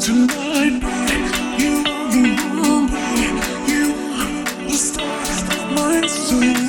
tonight. You are the one, you are the star of my soul.